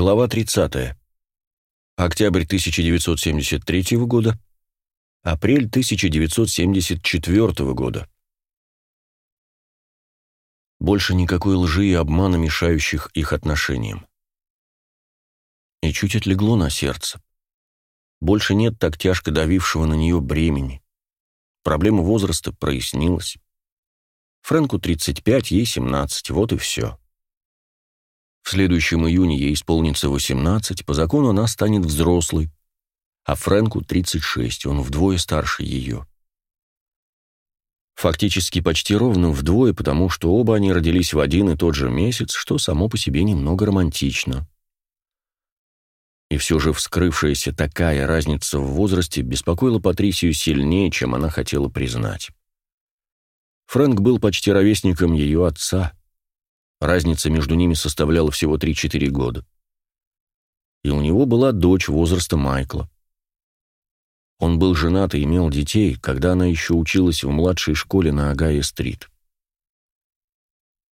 Глава 30. Октябрь 1973 года. Апрель 1974 года. Больше никакой лжи и обмана, мешающих их отношениям. И чуть отлегло на сердце. Больше нет так тяжко давившего на нее бремени. Проблема возраста прояснилась. Фрэнку 35, ей 17, вот и все. В следующем июне ей исполнится 18, по закону она станет взрослой, а Фрэнку 36, он вдвое старше ее. Фактически почти ровно вдвое, потому что оба они родились в один и тот же месяц, что само по себе немного романтично. И все же вскрывшаяся такая разница в возрасте беспокоила Патрисию сильнее, чем она хотела признать. Фрэнк был почти ровесником ее отца. Разница между ними составляла всего 3-4 года. И у него была дочь возраста Майкла. Он был женат и имел детей, когда она еще училась в младшей школе на Агая-стрит.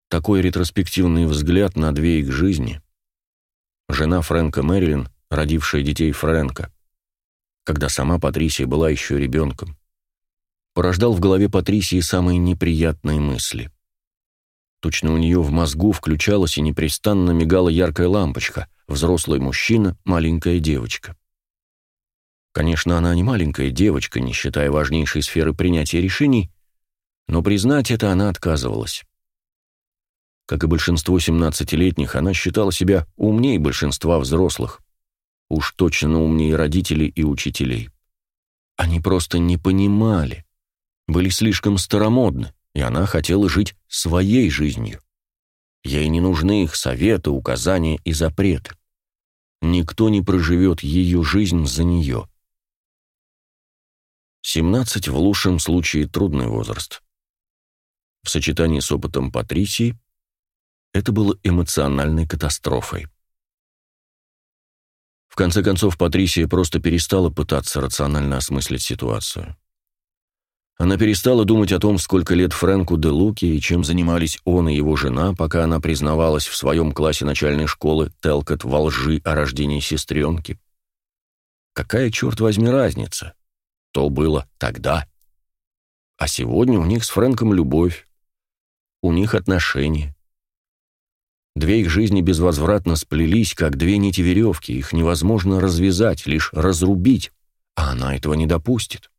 Такой ретроспективный взгляд на две их жизни. Жена Фрэнка Мэрилин, родившая детей Фрэнка, когда сама Патрисия была еще ребенком порождал в голове Патрисии самые неприятные мысли. Точно у нее в мозгу включалась и непрестанно мигала яркая лампочка, взрослый мужчина, маленькая девочка. Конечно, она не маленькая девочка, не считая важнейшей сферы принятия решений, но признать это она отказывалась. Как и большинство 17-летних, она считала себя умнее большинства взрослых. Уж точно умнее родителей и учителей. Они просто не понимали, были слишком старомодны, и она хотела жить своей жизнью. Ей не нужны их советы, указания и запреты. Никто не проживет ее жизнь за нее. 17 в лучшем случае трудный возраст. В сочетании с опытом Патрисии это было эмоциональной катастрофой. В конце концов, Патрисия просто перестала пытаться рационально осмыслить ситуацию. Она перестала думать о том, сколько лет Фрэнку де Луки и чем занимались он и его жена, пока она признавалась в своем классе начальной школы Телкот во лжи о рождении сестренки. Какая, черт возьми, разница? То было тогда. А сегодня у них с Фрэнком любовь. У них отношения. Две их жизни безвозвратно сплелись, как две нити веревки. Их невозможно развязать, лишь разрубить, а она этого не допустит.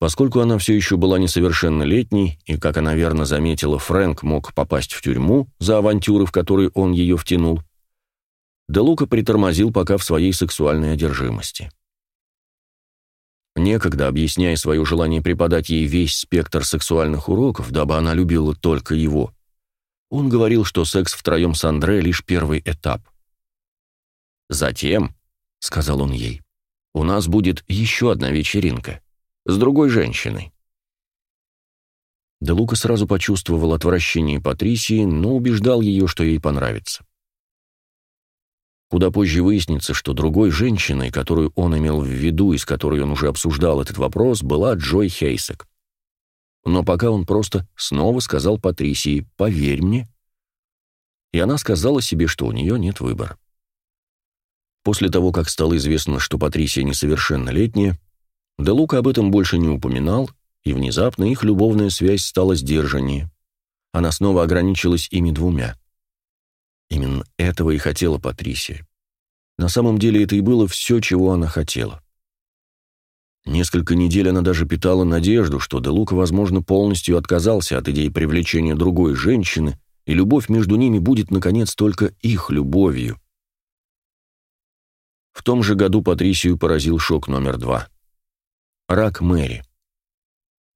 Поскольку она все еще была несовершеннолетней, и, как она верно заметила, Фрэнк мог попасть в тюрьму за авантюры, в которые он ее втянул, Де Лука притормозил пока в своей сексуальной одержимости. Некогда, объясняя свое желание преподать ей весь спектр сексуальных уроков, дабы она любила только его, он говорил, что секс втроем с Андре — лишь первый этап. «Затем», — сказал он ей, — «у нас будет еще одна вечеринка» с другой женщиной. Де Лука сразу почувствовал отвращение Патрисии, но убеждал ее, что ей понравится. Куда позже выяснится, что другой женщиной, которую он имел в виду и с которой он уже обсуждал этот вопрос, была Джой Хейсек. Но пока он просто снова сказал Патрисии «поверь мне», и она сказала себе, что у нее нет выбора. После того, как стало известно, что Патрисия несовершеннолетняя, Де Лука об этом больше не упоминал, и внезапно их любовная связь стала сдержаннее. Она снова ограничилась ими двумя. Именно этого и хотела Патрисия. На самом деле это и было все, чего она хотела. Несколько недель она даже питала надежду, что Де Лука, возможно, полностью отказался от идеи привлечения другой женщины, и любовь между ними будет, наконец, только их любовью. В том же году Патрисию поразил шок номер два — рак Мэри.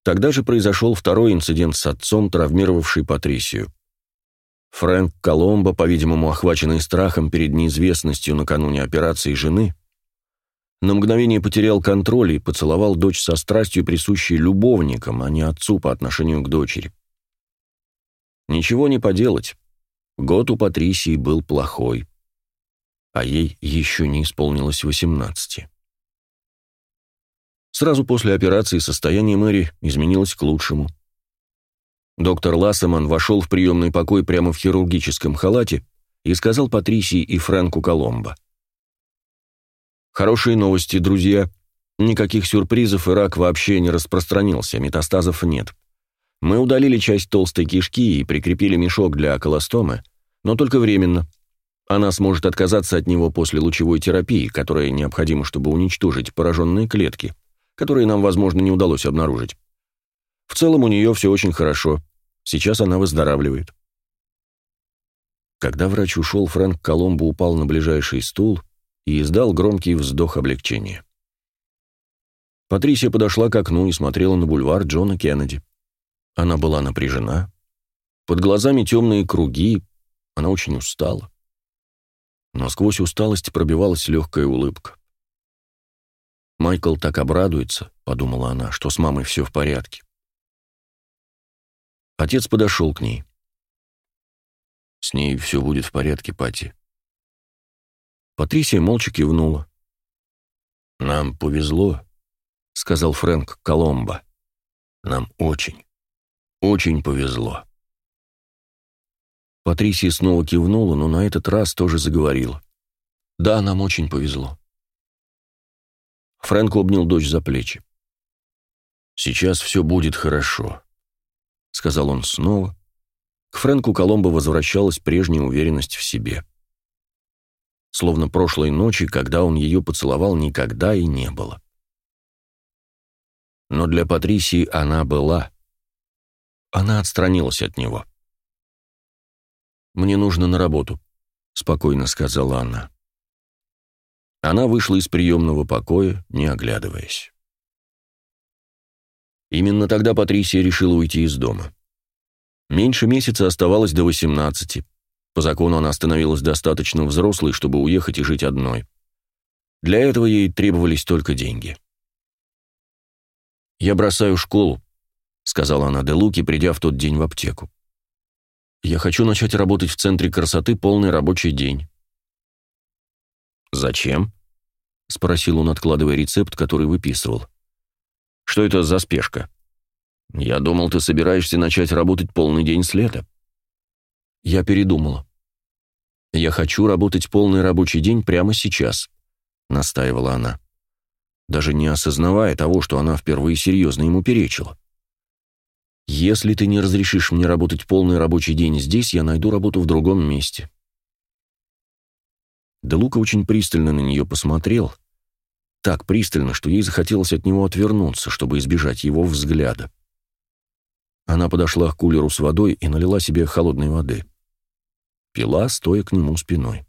Тогда же произошел второй инцидент с отцом, травмировавший Патрисию. Фрэнк Коломбо, по-видимому, охваченный страхом перед неизвестностью накануне операции жены, на мгновение потерял контроль и поцеловал дочь со страстью, присущей любовникам, а не отцу по отношению к дочери. Ничего не поделать. Год у Патрисии был плохой, а ей еще не исполнилось восемнадцати. Сразу после операции состояние Мэри изменилось к лучшему. Доктор Лассеман вошел в приемный покой прямо в хирургическом халате и сказал Патрисии и Фрэнку Коломбо. «Хорошие новости, друзья. Никаких сюрпризов и рак вообще не распространился, метастазов нет. Мы удалили часть толстой кишки и прикрепили мешок для колостомы, но только временно. Она сможет отказаться от него после лучевой терапии, которая необходима, чтобы уничтожить пораженные клетки, которые нам, возможно, не удалось обнаружить. В целом у нее все очень хорошо. Сейчас она выздоравливает. Когда врач ушел, Фрэнк Коломбо упал на ближайший стул и издал громкий вздох облегчения. Патрисия подошла к окну и смотрела на бульвар Джона Кеннеди. Она была напряжена. Под глазами темные круги, она очень устала. Но сквозь усталость пробивалась легкая улыбка. «Майкл так обрадуется», — подумала она, — «что с мамой все в порядке». Отец подошел к ней. «С ней все будет в порядке, Пати». Патрисия молча кивнула. «Нам повезло», — сказал Фрэнк Коломбо. «Нам очень, очень повезло». Патрисия снова кивнула, но на этот раз тоже заговорила. «Да, нам очень повезло». Фрэнк обнял дочь за плечи. «Сейчас все будет хорошо», — сказал он снова. К Фрэнку Коломбо возвращалась прежняя уверенность в себе. Словно прошлой ночи, когда он ее поцеловал, никогда и не было. Но для Патрисии она была. Она отстранилась от него. «Мне нужно на работу», — спокойно сказала она. Она вышла из приемного покоя, не оглядываясь. Именно тогда Патрисия решила уйти из дома. Меньше месяца оставалось до 18. По закону она становилась достаточно взрослой, чтобы уехать и жить одной. Для этого ей требовались только деньги. «Я бросаю школу», — сказала она де Луки, придя в тот день в аптеку. Я хочу начать работать в центре красоты полный рабочий день. Зачем? спросил он, откладывая рецепт, который выписывал. Что это за спешка? Я думал, ты собираешься начать работать полный день с лета. Я передумала. Я хочу работать полный рабочий день прямо сейчас, настаивала она, даже не осознавая того, что она впервые серьезно ему перечила. Если ты не разрешишь мне работать полный рабочий день здесь, я найду работу в другом месте. Де Лука очень пристально на нее посмотрел, так пристально, что ей захотелось от него отвернуться, чтобы избежать его взгляда. Она подошла к кулеру с водой и налила себе холодной воды. Пила, стоя к нему спиной.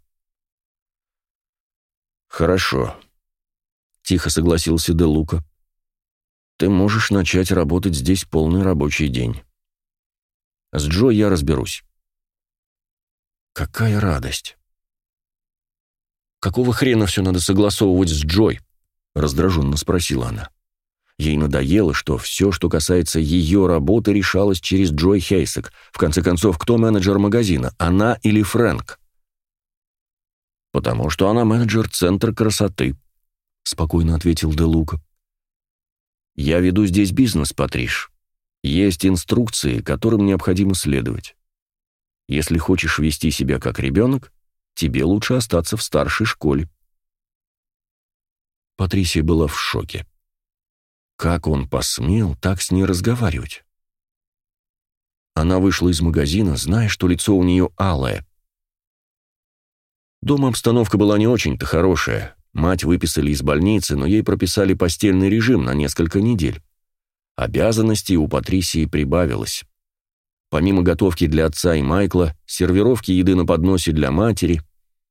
«Хорошо», — тихо согласился Де Лука ты можешь начать работать здесь полный рабочий день. С Джо я разберусь. Какая радость. Какого хрена все надо согласовывать с Джой? Раздраженно спросила она. Ей надоело, что все, что касается ее работы, решалось через Джой Хейсек. В конце концов, кто менеджер магазина, она или Фрэнк? «Потому что она менеджер Центра красоты», — спокойно ответил Де Лука. Я веду здесь бизнес, Патриш. Есть инструкции, которым необходимо следовать. Если хочешь вести себя как ребенок, тебе лучше остаться в старшей школе. Патрисия была в шоке. Как он посмел так с ней разговаривать? Она вышла из магазина, зная, что лицо у нее алое. Дома обстановка была не очень-то хорошая. Мать выписали из больницы, но ей прописали постельный режим на несколько недель. Обязанностей у Патрисии прибавилось. Помимо готовки для отца и Майкла, сервировки еды на подносе для матери,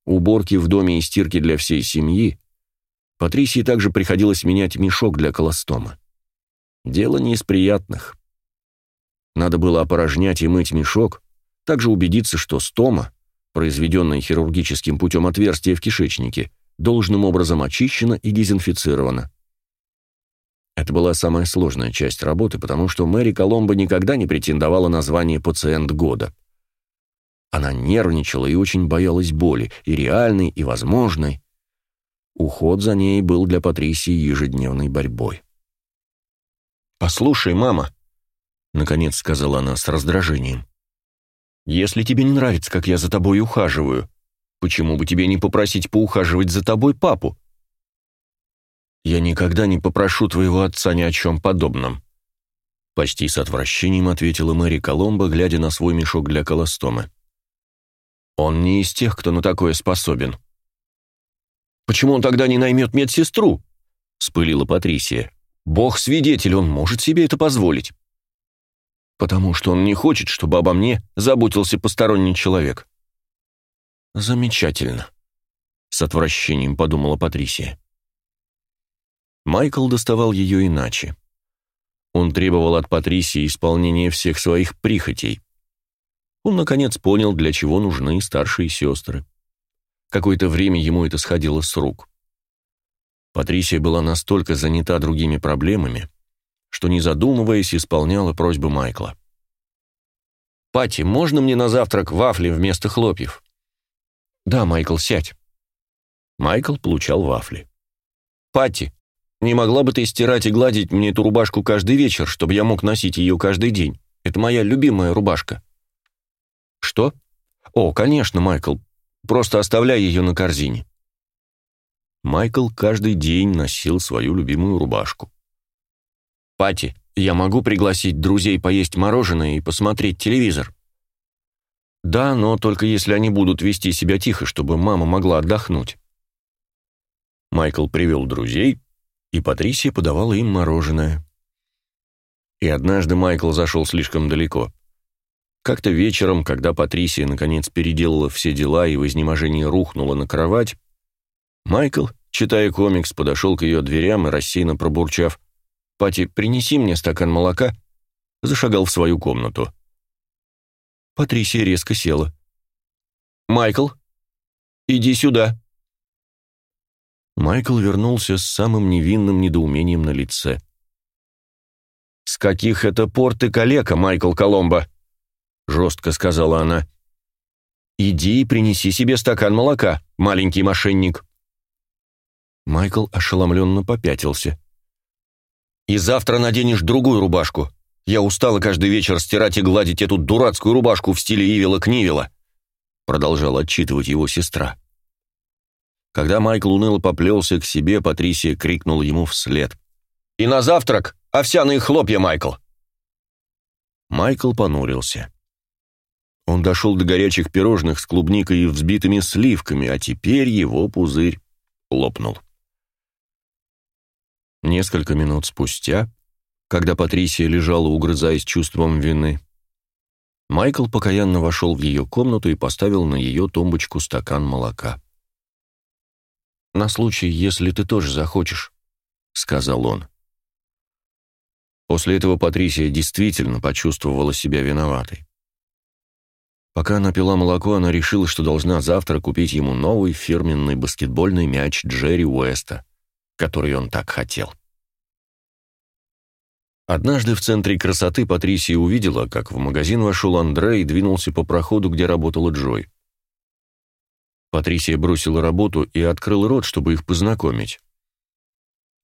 уборки в доме и стирки для всей семьи, Патрисии также приходилось менять мешок для колостома. Дело не из приятных. Надо было опорожнять и мыть мешок, также убедиться, что стома, произведенная хирургическим путем отверстия в кишечнике, должным образом очищена и дезинфицирована. Это была самая сложная часть работы, потому что Мэри Коломбо никогда не претендовала на звание «пациент года». Она нервничала и очень боялась боли, и реальной, и возможной. Уход за ней был для Патрисии ежедневной борьбой. «Послушай, мама», — наконец сказала она с раздражением, — «если тебе не нравится, как я за тобой ухаживаю, Почему бы тебе не попросить поухаживать за тобой папу?» «Я никогда не попрошу твоего отца ни о чем подобном», почти с отвращением ответила Мэри Коломбо, глядя на свой мешок для колостомы. «Он не из тех, кто на такое способен». «Почему он тогда не наймет медсестру?» — спылила Патрисия. «Бог свидетель, он может себе это позволить». «Потому что он не хочет, чтобы обо мне заботился посторонний человек». «Замечательно», — с отвращением подумала Патрисия. Майкл доставал ее иначе. Он требовал от Патрисии исполнения всех своих прихотей. Он, наконец, понял, для чего нужны старшие сестры. Какое-то время ему это сходило с рук. Патрисия была настолько занята другими проблемами, что, не задумываясь, исполняла просьбы Майкла. «Пати, можно мне на завтрак вафли вместо хлопьев?» «Да, Майкл, сядь». Майкл получал вафли. «Пати, не могла бы ты стирать и гладить мне эту рубашку каждый вечер, чтобы я мог носить ее каждый день? Это моя любимая рубашка». «Что?» «О, конечно, Майкл. Просто оставляй ее на корзине». Майкл каждый день носил свою любимую рубашку. «Пати, я могу пригласить друзей поесть мороженое и посмотреть телевизор?» Да, но только если они будут вести себя тихо, чтобы мама могла отдохнуть. Майкл привел друзей, и Патрисия подавала им мороженое. И однажды Майкл зашел слишком далеко. Как-то вечером, когда Патрисия наконец переделала все дела и в изнеможении рухнула на кровать, Майкл, читая комикс, подошел к ее дверям и, рассеянно пробурчав «Пати, принеси мне стакан молока», зашагал в свою комнату. Патрисия резко села. «Майкл, иди сюда!» Майкл вернулся с самым невинным недоумением на лице. «С каких это пор ты калека, Майкл Коломбо?» — жестко сказала она. «Иди и принеси себе стакан молока, маленький мошенник». Майкл ошеломленно попятился. «И завтра наденешь другую рубашку. Я устала каждый вечер стирать и гладить эту дурацкую рубашку в стиле Ивила Книвила», продолжала отчитывать его сестра. Когда Майкл уныло поплелся к себе, Патрисия крикнула ему вслед. «И на завтрак овсяные хлопья, Майкл!» Майкл понурился. Он дошел до горячих пирожных с клубникой и взбитыми сливками, а теперь его пузырь лопнул. Несколько минут спустя когда Патрисия лежала, угрызаясь чувством вины. Майкл покаянно вошел в ее комнату и поставил на ее тумбочку стакан молока. «На случай, если ты тоже захочешь», — сказал он. После этого Патрисия действительно почувствовала себя виноватой. Пока она пила молоко, она решила, что должна завтра купить ему новый фирменный баскетбольный мяч Джерри Уэста, который он так хотел. Однажды в центре красоты Патрисия увидела, как в магазин вошел Андрей и двинулся по проходу, где работала Джой. Патрисия бросила работу и открыла рот, чтобы их познакомить.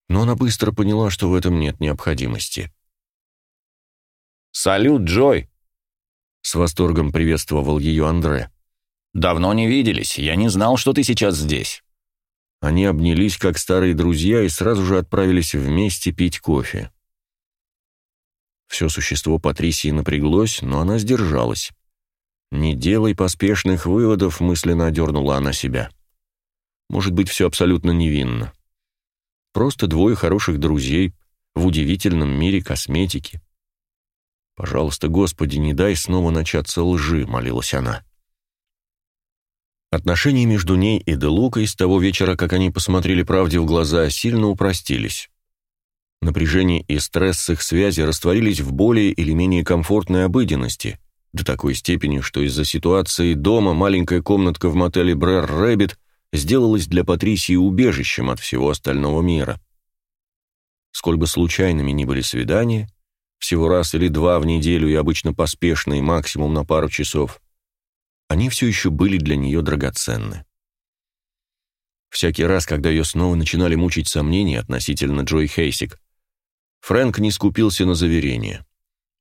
Но она быстро поняла, что в этом нет необходимости. «Салют, Джой!» С восторгом приветствовал ее Андре. «Давно не виделись, я не знал, что ты сейчас здесь». Они обнялись, как старые друзья, и сразу же отправились вместе пить кофе. Все существо Патрисии напряглось, но она сдержалась. «Не делай поспешных выводов», — мысленно одернула она себя. «Может быть, все абсолютно невинно. Просто двое хороших друзей в удивительном мире косметики». «Пожалуйста, Господи, не дай снова начаться лжи», — молилась она. Отношения между ней и Делукой с того вечера, как они посмотрели правде в глаза, сильно упростились. Напряжение и стресс их связи растворились в более или менее комфортной обыденности, до такой степени, что из-за ситуации дома маленькая комнатка в мотеле Брэр Рэббит сделалась для Патрисии убежищем от всего остального мира. Сколь бы случайными ни были свидания, всего раз или два в неделю и обычно поспешные, максимум на пару часов, они все еще были для нее драгоценны. Всякий раз, когда ее снова начинали мучить сомнения относительно Джой Хейсик, Фрэнк не скупился на заверения.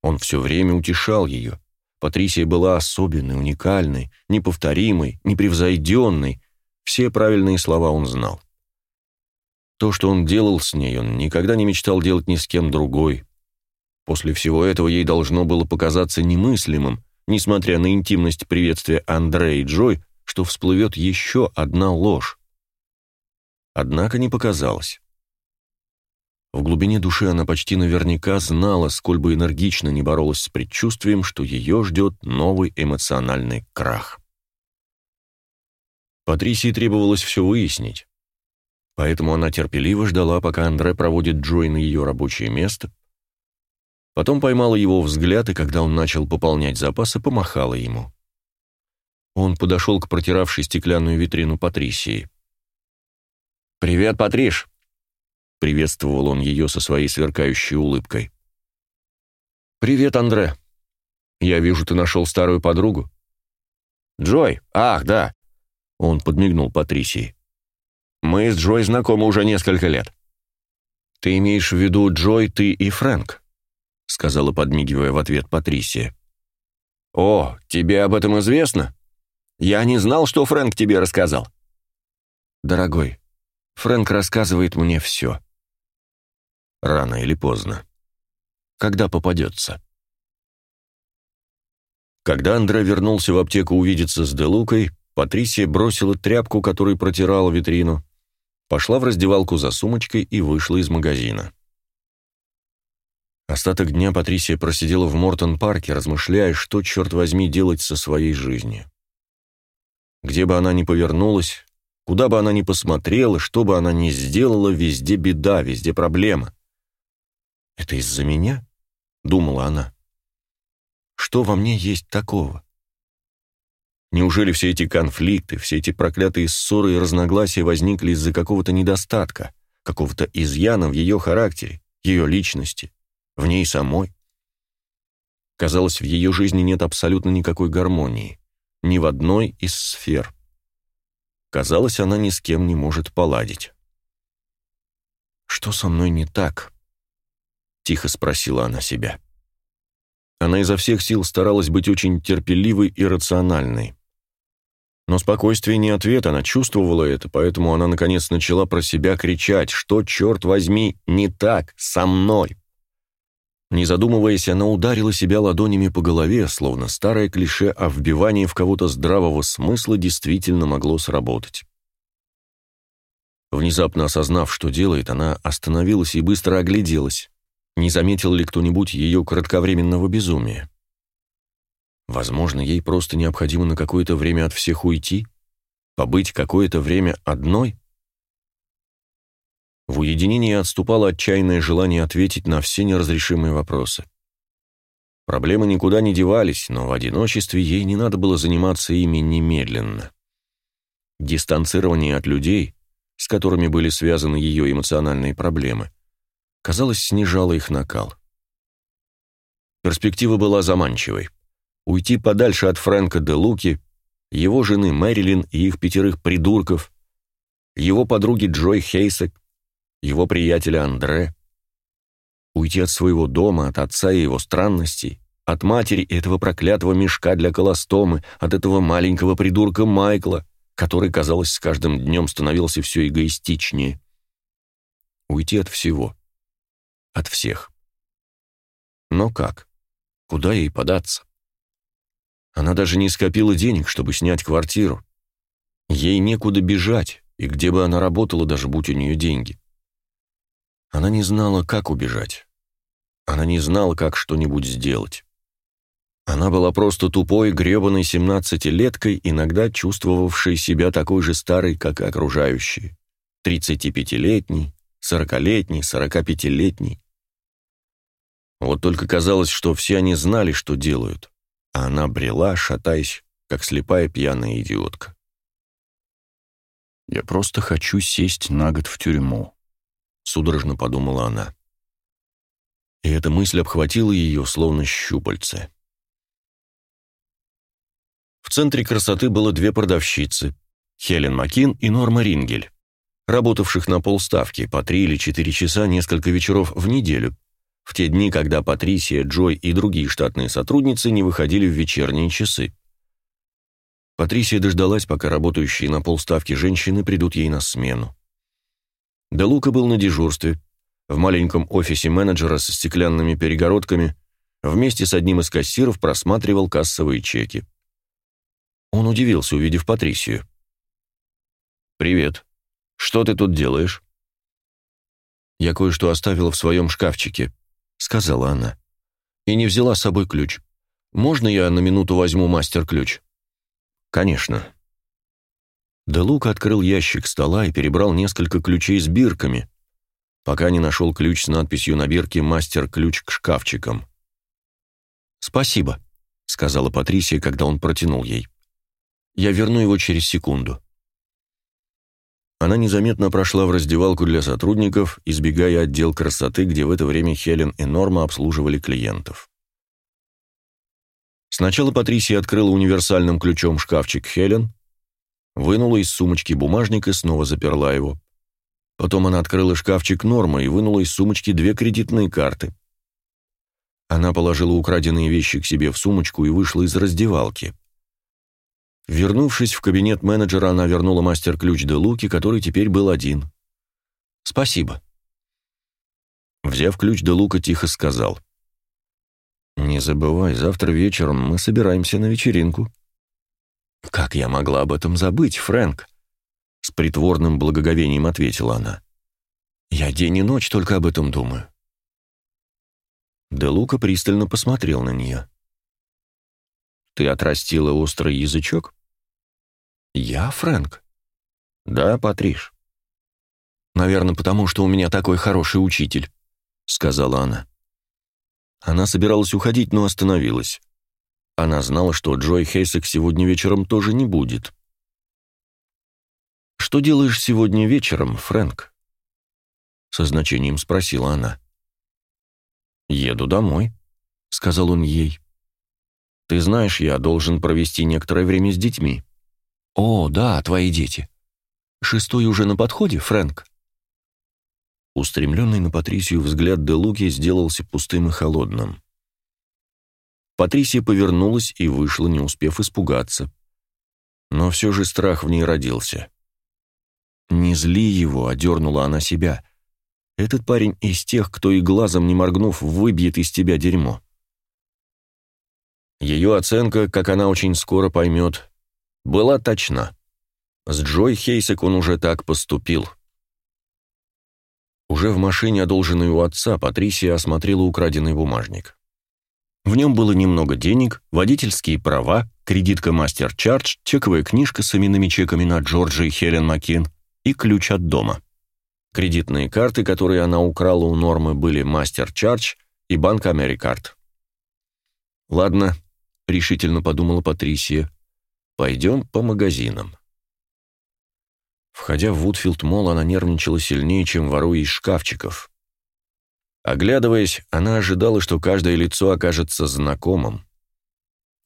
Он все время утешал ее, Патрисия была особенной, уникальной, неповторимой, непревзойденной. Все правильные слова он знал. То, что он делал с ней, он никогда не мечтал делать ни с кем другой. После всего этого ей должно было показаться немыслимым, несмотря на интимность приветствия Андре и Джой, что всплывет еще одна ложь. Однако не показалось. В глубине души она почти наверняка знала, сколь бы энергично не боролась с предчувствием, что ее ждет новый эмоциональный крах. Патрисии требовалось все выяснить. Поэтому она терпеливо ждала, пока Андре проводит Джой на ее рабочее место. Потом поймала его взгляд, и когда он начал пополнять запасы, помахала ему. Он подошел к протиравшей стеклянную витрину Патрисии. «Привет, Патриш!» Приветствовал он ее со своей сверкающей улыбкой. «Привет, Андре. Я вижу, ты нашел старую подругу». «Джой? Ах, да!» Он подмигнул Патрисии. «Мы с Джой знакомы уже несколько лет». «Ты имеешь в виду Джой, ты и Фрэнк?» Сказала, подмигивая в ответ Патрисия. «О, тебе об этом известно? Я не знал, что Фрэнк тебе рассказал». «Дорогой, Фрэнк рассказывает мне все. Рано или поздно. Когда попадется. Когда Андре вернулся в аптеку увидеться с Делукой, Патрисия бросила тряпку, которой протирала витрину, пошла в раздевалку за сумочкой и вышла из магазина. Остаток дня Патрисия просидела в Мортон-парке, размышляя, что, черт возьми, делать со своей жизнью. Где бы она ни повернулась, куда бы она ни посмотрела, что бы она ни сделала, везде беда, везде проблема. «Это из-за меня?» — думала она. «Что во мне есть такого?» Неужели все эти конфликты, все эти проклятые ссоры и разногласия возникли из-за какого-то недостатка, какого-то изъяна в ее характере, ее личности, в ней самой? Казалось, в ее жизни нет абсолютно никакой гармонии, ни в одной из сфер. Казалось, она ни с кем не может поладить. «Что со мной не так?» тихо спросила она себя. Она изо всех сил старалась быть очень терпеливой и рациональной. Но спокойствие не ответ, она чувствовала это, поэтому она наконец начала про себя кричать, что, черт возьми, не так, со мной. Не задумываясь, она ударила себя ладонями по голове, словно старое клише о вбивании в кого-то здравого смысла действительно могло сработать. Внезапно осознав, что делает, она остановилась и быстро огляделась. Не заметил ли кто-нибудь ее кратковременного безумия? Возможно, ей просто необходимо на какое-то время от всех уйти, побыть какое-то время одной? В уединении отступало отчаянное желание ответить на все неразрешимые вопросы. Проблемы никуда не девались, но в одиночестве ей не надо было заниматься ими немедленно. Дистанцирование от людей, с которыми были связаны ее эмоциональные проблемы, казалось, снижало их накал. Перспектива была заманчивой. Уйти подальше от Фрэнка де Луки, его жены Мэрилин и их пятерых придурков, его подруги Джой Хейсек, его приятеля Андре. Уйти от своего дома, от отца и его странностей, от матери этого проклятого мешка для колостомы, от этого маленького придурка Майкла, который, казалось, с каждым днем становился все эгоистичнее. Уйти от всего от всех. Но как? Куда ей податься? Она даже не скопила денег, чтобы снять квартиру. Ей некуда бежать, и где бы она работала, даже будь у нее деньги. Она не знала, как убежать. Она не знала, как что-нибудь сделать. Она была просто тупой, гребаной семнадцатилеткой, иногда чувствовавшей себя такой же старой, как и окружающие. Тридцатипятилетней, сорокалетний, сорокапятилетний. Вот только казалось, что все они знали, что делают, а она брела, шатаясь, как слепая пьяная идиотка. «Я просто хочу сесть на год в тюрьму», — судорожно подумала она. И эта мысль обхватила ее, словно щупальце. В центре красоты было две продавщицы — Хелен Макин и Норма Рингель работавших на полставки по три или четыре часа несколько вечеров в неделю, в те дни, когда Патрисия, Джой и другие штатные сотрудницы не выходили в вечерние часы. Патрисия дождалась, пока работающие на полставки женщины придут ей на смену. Де Лука был на дежурстве, в маленьком офисе менеджера со стеклянными перегородками, вместе с одним из кассиров просматривал кассовые чеки. Он удивился, увидев Патрисию. «Привет. Что ты тут делаешь?» «Я кое-что оставила в своем шкафчике», сказала она. И не взяла с собой ключ. Можно я на минуту возьму мастер-ключ? Конечно. Де открыл ящик стола и перебрал несколько ключей с бирками, пока не нашел ключ с надписью на бирке «Мастер-ключ к шкафчикам». «Спасибо», — сказала Патрисия, когда он протянул ей. «Я верну его через секунду». Она незаметно прошла в раздевалку для сотрудников, избегая отдел красоты, где в это время Хелен и Норма обслуживали клиентов. Сначала Патрисия открыла универсальным ключом шкафчик Хелен, вынула из сумочки бумажник и снова заперла его. Потом она открыла шкафчик Нормы и вынула из сумочки две кредитные карты. Она положила украденные вещи к себе в сумочку и вышла из раздевалки. Вернувшись в кабинет менеджера, она вернула мастер-ключ де Луки, который теперь был один. «Спасибо». Взяв ключ, де Лука тихо сказал. «Не забывай, завтра вечером мы собираемся на вечеринку». «Как я могла об этом забыть, Фрэнк?» С притворным благоговением ответила она. «Я день и ночь только об этом думаю». Де Лука пристально посмотрел на нее. «Ты отрастила острый язычок?» «Я, Фрэнк?» «Да, Патриш». «Наверное, потому что у меня такой хороший учитель», — сказала она. Она собиралась уходить, но остановилась. Она знала, что Джой Хейсек сегодня вечером тоже не будет. «Что делаешь сегодня вечером, Фрэнк?» Со значением спросила она. «Еду домой», — сказал он ей. «Ты знаешь, я должен провести некоторое время с детьми». «О, да, твои дети. Шестой уже на подходе, Фрэнк?» Устремленный на Патрисию взгляд де Луки сделался пустым и холодным. Патрисия повернулась и вышла, не успев испугаться. Но все же страх в ней родился. «Не зли его», — одернула она себя. «Этот парень из тех, кто и глазом не моргнув, выбьет из тебя дерьмо». Ее оценка, как она очень скоро поймет, была точна. С Джой Хейсек он уже так поступил. Уже в машине, одолженной у отца, Патрисия осмотрела украденный бумажник. В нем было немного денег, водительские права, кредитка Мастер Чардж, чековая книжка с именными чеками на Джорджа и Хелен Маккин и ключ от дома. Кредитные карты, которые она украла у Нормы, были Мастер Чардж и Банк Америкард. «Ладно», — решительно подумала Патрисия, Пойдем по магазинам. Входя в Вудфилд Молл, она нервничала сильнее, чем воруя из шкафчиков. Оглядываясь, она ожидала, что каждое лицо окажется знакомым.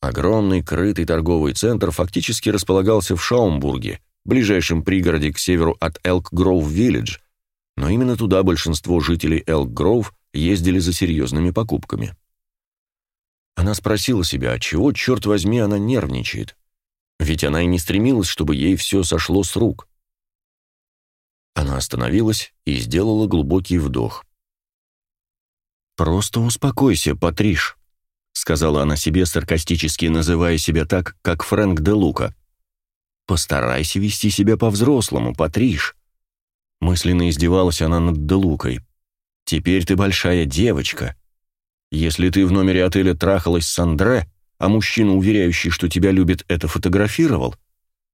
Огромный крытый торговый центр фактически располагался в Шаумбурге, ближайшем пригороде к северу от Элк-Гроув-Виллидж, но именно туда большинство жителей Элк-Гроув ездили за серьезными покупками. Она спросила себя, чего, черт возьми, она нервничает. Ведь она и не стремилась, чтобы ей все сошло с рук. Она остановилась и сделала глубокий вдох. «Просто успокойся, Патриш», — сказала она себе, саркастически называя себя так, как Фрэнк де Лука. «Постарайся вести себя по-взрослому, Патриш». Мысленно издевалась она над де Лукой. «Теперь ты большая девочка. Если ты в номере отеля трахалась с Андре, а мужчина, уверяющий, что тебя любит, это фотографировал,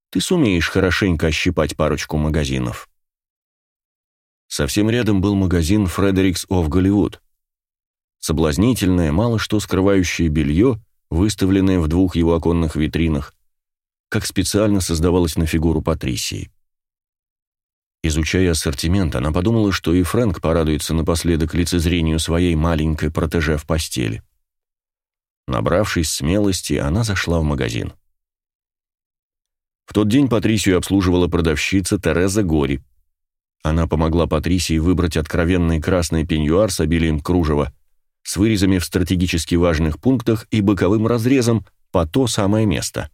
ты сумеешь хорошенько ощипать парочку магазинов. Совсем рядом был магазин Фредерикс оф Голливуд. Соблазнительное, мало что скрывающее белье, выставленное в двух его оконных витринах, как специально создавалось на фигуру Патрисии. Изучая ассортимент, она подумала, что и Фрэнк порадуется напоследок лицезрению своей маленькой протеже в постели. Набравшись смелости, она зашла в магазин. В тот день Патрисию обслуживала продавщица Тереза Гори. Она помогла Патрисии выбрать откровенный красный пеньюар с обилием кружева, с вырезами в стратегически важных пунктах и боковым разрезом по то самое место.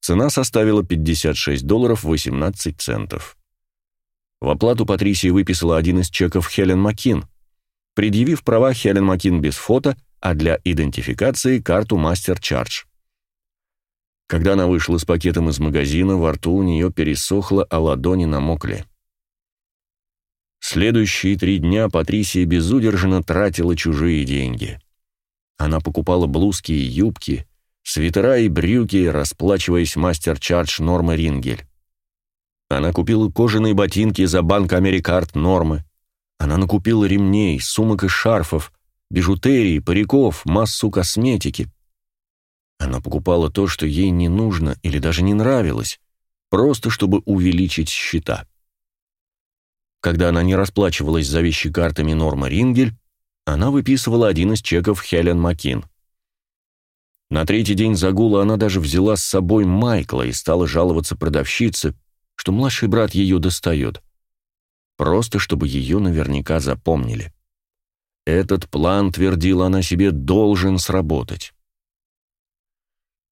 Цена составила 56 долларов 18 центов. В оплату Патрисия выписала один из чеков Хелен Макин, предъявив права Хелен Макин без фото, а для идентификации карту Мастер Чардж. Когда она вышла с пакетом из магазина, во рту у нее пересохло, а ладони намокли. Следующие три дня Патрисия безудержно тратила чужие деньги. Она покупала блузки и юбки, свитера и брюки, расплачиваясь мастер-чардж Нормы Рингель. Она купила кожаные ботинки за банк Америкарт Нормы. Она накупила ремней, сумок и шарфов, бижутерии, париков, массу косметики. Она покупала то, что ей не нужно или даже не нравилось, просто чтобы увеличить счета. Когда она не расплачивалась за вещи картами Норма Рингель, она выписывала один из чеков Хелен Макин. На третий день загула она даже взяла с собой Майкла и стала жаловаться продавщице, что младший брат ее достает. Просто чтобы ее наверняка запомнили. Этот план, твердила она себе, должен сработать.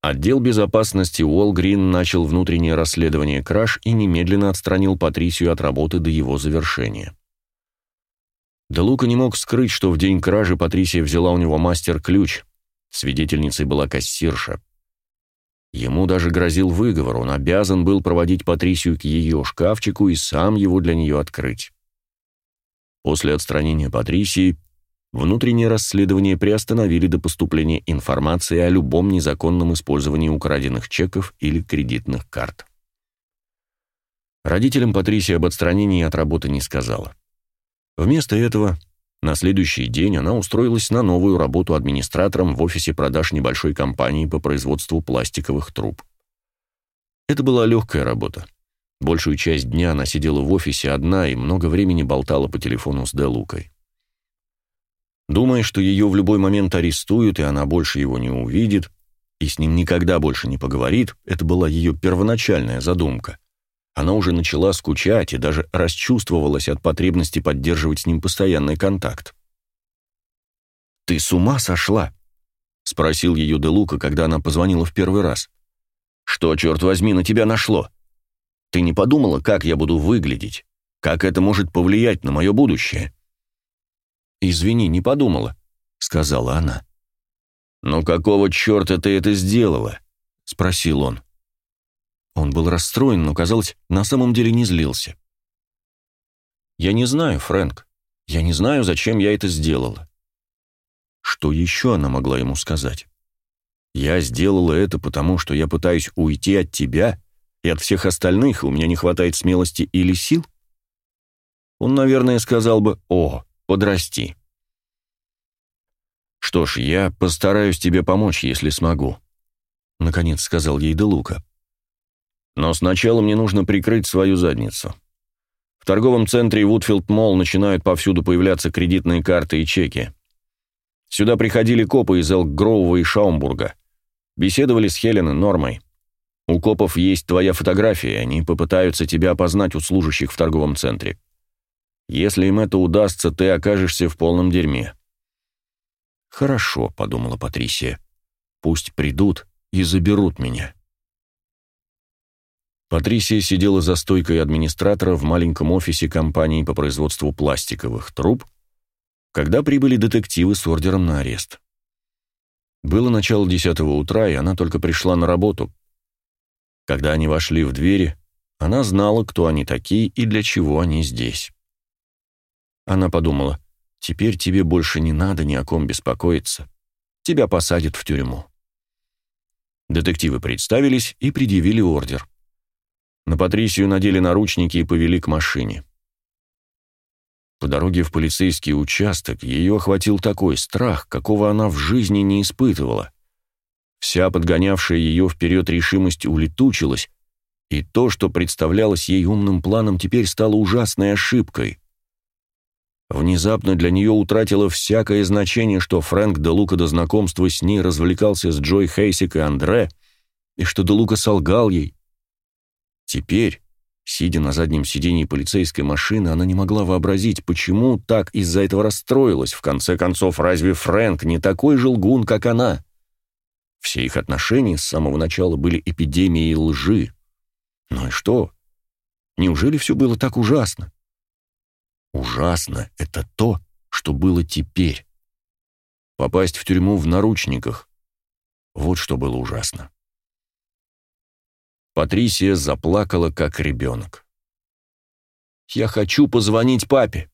Отдел безопасности Уолгрин начал внутреннее расследование краж и немедленно отстранил Патрисию от работы до его завершения. Де Лука не мог скрыть, что в день кражи Патрисия взяла у него мастер-ключ. Свидетельницей была кассирша. Ему даже грозил выговор, он обязан был проводить Патрисию к ее шкафчику и сам его для нее открыть. После отстранения Патрисии внутреннее расследование приостановили до поступления информации о любом незаконном использовании украденных чеков или кредитных карт. Родителям Патрисия об отстранении от работы не сказала. Вместо этого на следующий день она устроилась на новую работу администратором в офисе продаж небольшой компании по производству пластиковых труб. Это была легкая работа. Большую часть дня она сидела в офисе одна и много времени болтала по телефону с Делукой. Думая, что ее в любой момент арестуют, и она больше его не увидит, и с ним никогда больше не поговорит, это была ее первоначальная задумка. Она уже начала скучать и даже расчувствовалась от потребности поддерживать с ним постоянный контакт. «Ты с ума сошла?» — спросил ее Делука, когда она позвонила в первый раз. «Что, черт возьми, на тебя нашло? Ты не подумала, как я буду выглядеть? Как это может повлиять на мое будущее?» «Извини, не подумала», — сказала она. «Но какого черта ты это сделала?» — спросил он. Он был расстроен, но, казалось, на самом деле не злился. «Я не знаю, Фрэнк. Я не знаю, зачем я это сделала». Что еще она могла ему сказать? «Я сделала это, потому что я пытаюсь уйти от тебя и от всех остальных, и у меня не хватает смелости или сил?» Он, наверное, сказал бы «О, подрасти». «Что ж, я постараюсь тебе помочь, если смогу», — наконец сказал ей Делука. Но сначала мне нужно прикрыть свою задницу. В торговом центре Вудфилд Молл начинают повсюду появляться кредитные карты и чеки. Сюда приходили копы из Элк-Гроува и Шаумбурга. Беседовали с Хелен и Нормой. У копов есть твоя фотография, они попытаются тебя опознать у служащих в торговом центре. Если им это удастся, ты окажешься в полном дерьме. «Хорошо», — подумала Патрисия. «Пусть придут и заберут меня». Патрисия сидела за стойкой администратора в маленьком офисе компании по производству пластиковых труб, когда прибыли детективы с ордером на арест. Было начало десятого утра, и она только пришла на работу. Когда они вошли в двери, она знала, кто они такие и для чего они здесь. Она подумала, теперь тебе больше не надо ни о ком беспокоиться. Тебя посадят в тюрьму. Детективы представились и предъявили ордер. На Патрисию надели наручники и повели к машине. По дороге в полицейский участок ее охватил такой страх, какого она в жизни не испытывала. Вся подгонявшая ее вперед решимость улетучилась, и то, что представлялось ей умным планом, теперь стало ужасной ошибкой. Внезапно для нее утратило всякое значение, что Фрэнк де Лука до знакомства с ней развлекался с Джой Хейсик и Андре, и что де Лука солгал ей, Теперь Сидя на заднем сидении полицейской машины, она не могла вообразить, почему так из-за этого расстроилась. В конце концов, разве Фрэнк не такой же лгун, как она? Все их отношения с самого начала были эпидемией лжи. Ну и что? Неужели все было так ужасно? Ужасно — это то, что было теперь. Попасть в тюрьму в наручниках. Вот что было ужасно. Патрисия заплакала, как ребенок. «Я хочу позвонить папе»,